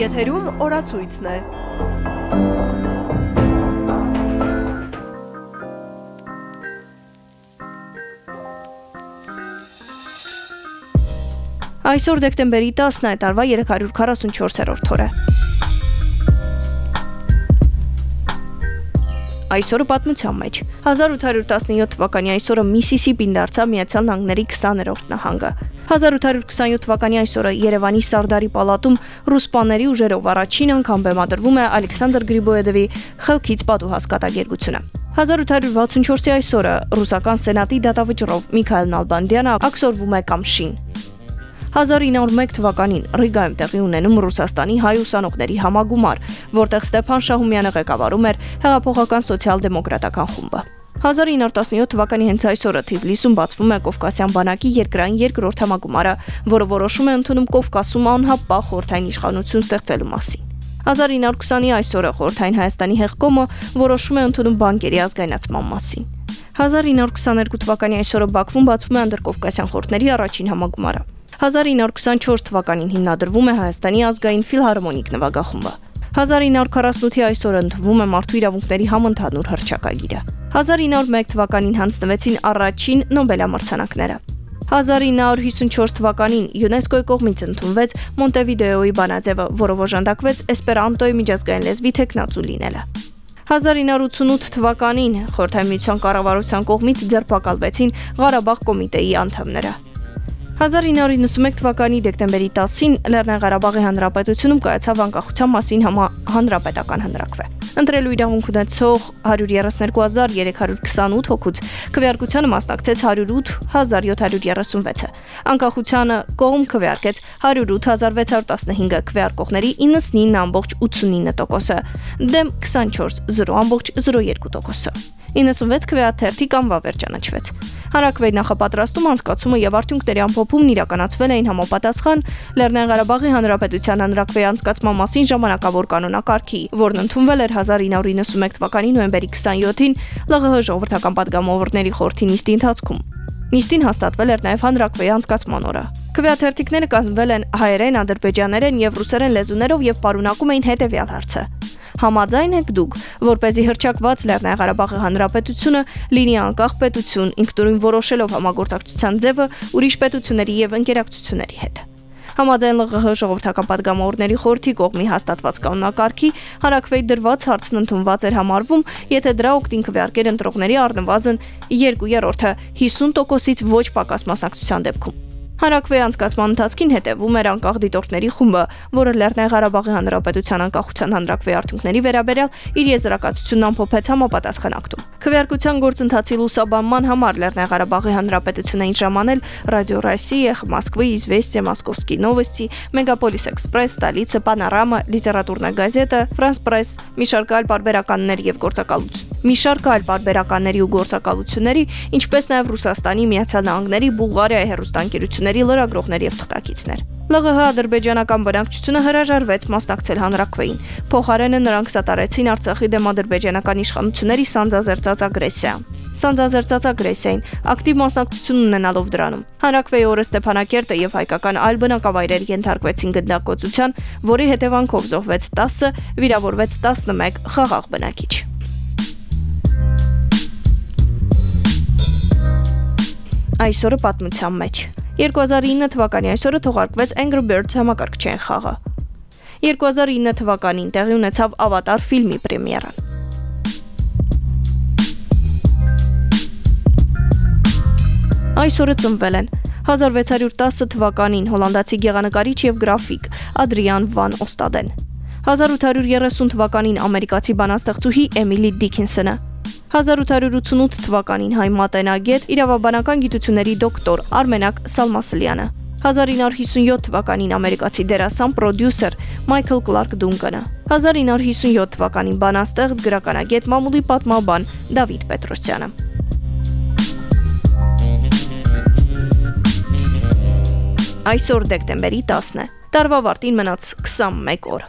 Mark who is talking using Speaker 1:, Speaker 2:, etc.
Speaker 1: Եթերում օրացույցն է։
Speaker 2: Այսօր դեկտեմբերի 10-ն է, տարվա 344-րդ օրը։ Այսօրը պատմության մեջ 1817 թվականի այսօրը Միսիսիպին դարձավ Միացյալ Նահանգների 20-րդ նահանգը։ 1827 թվականի այսօրը Երևանի Սարդարի պալատում ռուսպաների ուժերով առաջին անգամ բեմադրվում է Ալեքսանդր Գրիբոյեդովի «Խելքից պատուհաս» կատակերգությունը։ 1864-ի այսօրը ռուսական սենատի դատավճռով Միքայել Նալբանդյանը աքսորվում է Կամշին։ 1901 թվականին Ռիգայում տեղի ունենում Ռուսաստանի հայ ուսանողների համագումար, որտեղ Ստեփան Շահումյանը ղեկավարում էր հեղափոխական սոցիալ-դեմոկրատական խումբը։ 1917 թվականի հենց այսօրը Թիֆլիսում բացվում է Կովկասյան բանակի երկրային երկրորդ համագումարը, որը որոշում է ընդունում Կովկասում անհապաղ խորթային իշխանություն ստեղծելու մասին։ 1920-ի այսօրը Խորթային Հայաստանի հեղկոմը որոշում է ընդունում բանկերի ազգայնացման մասին։ 1922 թվականի այսօրը Բաքվում բացվում է Անդրկովկասյան խորհրդների առաջին համագումարը։ 1924 թվականին հիմնադրվում է Հայաստանի ազգային ֆիլհարմոնիկ նվագախումբը։ 1948-ի այսօրը ընդվում է Մարդու իրավունքների համընդհանուր հռչակագիրը։ 1901 թվականին հանձնվեցին առաջին Նոբելամրցանակները։ 1954 թվականին ՅՈՒՆԵՍԿՕ-ի կողմից ընդունվեց Մոնտեվիդեոյի բանաձևը, որով օժանդակվեց էսպերանտոյի միջազգային լեզվի տեխնացու լինելը։ 1988 թվականին Խորհրդային Միության կառավարության կողմից ձերբակալվեցին Ղարաբաղ կոմիտեի անդամները։ 1991 թվականի դեկտեմբերի 10-ին Լեռնային Ղարաբաղի Հանրապետությունում կայացավ անկախության մասին հանրապետական հանրակրվե։ Ընտրելու իրավունք ունեցող 132328 հոգուց քվեարկությանը մասնակցեց 108736-ը։ Անկախությանը կողմ քվեարկեց 108615 քվեարկողների 99.89%-ը, դեմ 24.0.02%-ը։ 96 քվեաթերթի կամ վավեր ճանաչվեց։ Հարակվեի նախապատրաստում անցկացումը եւ արդյունքների ամփոփումն իրականացվել էին համապատասխան Լեռնային Ղարաբաղի Հանրապետության հանրակրվեի անցկացման մասին ժամանակավոր կանոնակարգի, որն ընդունվել էր 1991 թվականի նոյեմբերի 27-ին ԼՂՀ ժողովրդական падգամավորների խորհրդի նիստի ընթացքում։ Նիստին հաստատվել էր նաև հանրակրվեի անցկացման օրը։ Քվեաթերթիկները կազմվել են հայերեն, ադրբեջաներեն եւ ռուսերեն լեզուներով եւ պարունակում էին հետեւյալ հարցը. Համաձայն եք դուք, որ เป զի հրճակված Լեռնային Ղարաբաղի Հանրապետությունը լինի անկախ պետություն, ինքնուրույն որոշելով համագործակցության ձևը ուրիշ պետությունների եւ ընկերակցությունների հետ։ Համաձայն ԼՂՀ ժողովրդական падգամավորների խորհրդի կողմի հաստատված կանոնակարգի հարակվեի դրված հարցն ընդունված էր համարվում, եթե դրա օկտին քվեարկեր ընտրողների առնվազն 2/3-ը 50%-ից ոչ պակաս մասնակցության դեպքում։ Հարակվե անցկացման ընթացքին հետևում էր անկախ դիտորդների խումբը, որը Լեռնային Ղարաբաղի Հանրապետության անկախության հանրակրվեի արդյունքների վերաբերյալ իր եզրակացությունն ամփոփեց համապատասխան ակտում։ Քվեարկության գործընթացի լուսաբանման համար Լեռնային Ղարաբաղի Հանրապետությունը ինչ ժամանել Ռադիո Ռոսիա, Մոսկվի, Известия, Московские новости, Megapolis Express, Столица, Panorama, Լիտերատուրնա գազետը, France Press, մի շարք այլ բարբերականներ եւ գործակալություն։ Մի շարք այլ բարբերականների ու գործակալությունների, ինչպես նաեւ Ռուսաստանի, Միացյալ Նահանգների, Բուլղարիայի հերոստանգերությունների ընկերությունների լրագրողներ եւ թղթակիցներ։ ԼՂՀ ադրբեջանական բնակչությունը հրաժարվեց մասնակցել հանրակրվեին։ Փոխարենը նրանք սատարեցին Արցախի դեմ ադրբեջանական իշխանությունների սանձազերծած ագրեսիա։ Սանձազերծած ագրեսիային ակտիվ մասնակցություն ունենալով դրանում։ Հանրակրվեի օրը Ստեփանակերտը եւ հայկական այլ բնակավայրեր ենթարկվեցին գնդակոծության, որի հետևանքով զոհվեց 10-ը, վիրավորվեց 11 խաղաղ բնակիչ։ Այսօրը պատմության մեջ 2009 թվականի այսօրը թողարկվեց Angry Birds համակարգչային խաղը։ 2009 թվականին տեղի ունեցավ Avatar ֆիլմի պրեմիերան։ Այսօրը ծնվել են 1610 թվականին հոլանդացի գեղանկարիչ եւ գրաֆիկ Ադրիան Վան Օստադեն 1830 թվականին ամերիկացի բանաստեղծուհի Էմիլի Դիքինսոնը 1888 թվականին հայ մատենագետ, իրավաբանական գիտությունների դոկտոր Արմենակ Սալմասլյանը 1957 թվականին ամերիկացի դերասան պրոդյուսեր Մայքլ Կլարկ Դունկանը 1957 թվականին բանաստեղծ գրականագետ մամուլի պատմաբան Դավիթ Պետրոսյանը Այսօր դեկտեմբերի 10-ն է։ Տարվա վարտին մնաց 21 օր։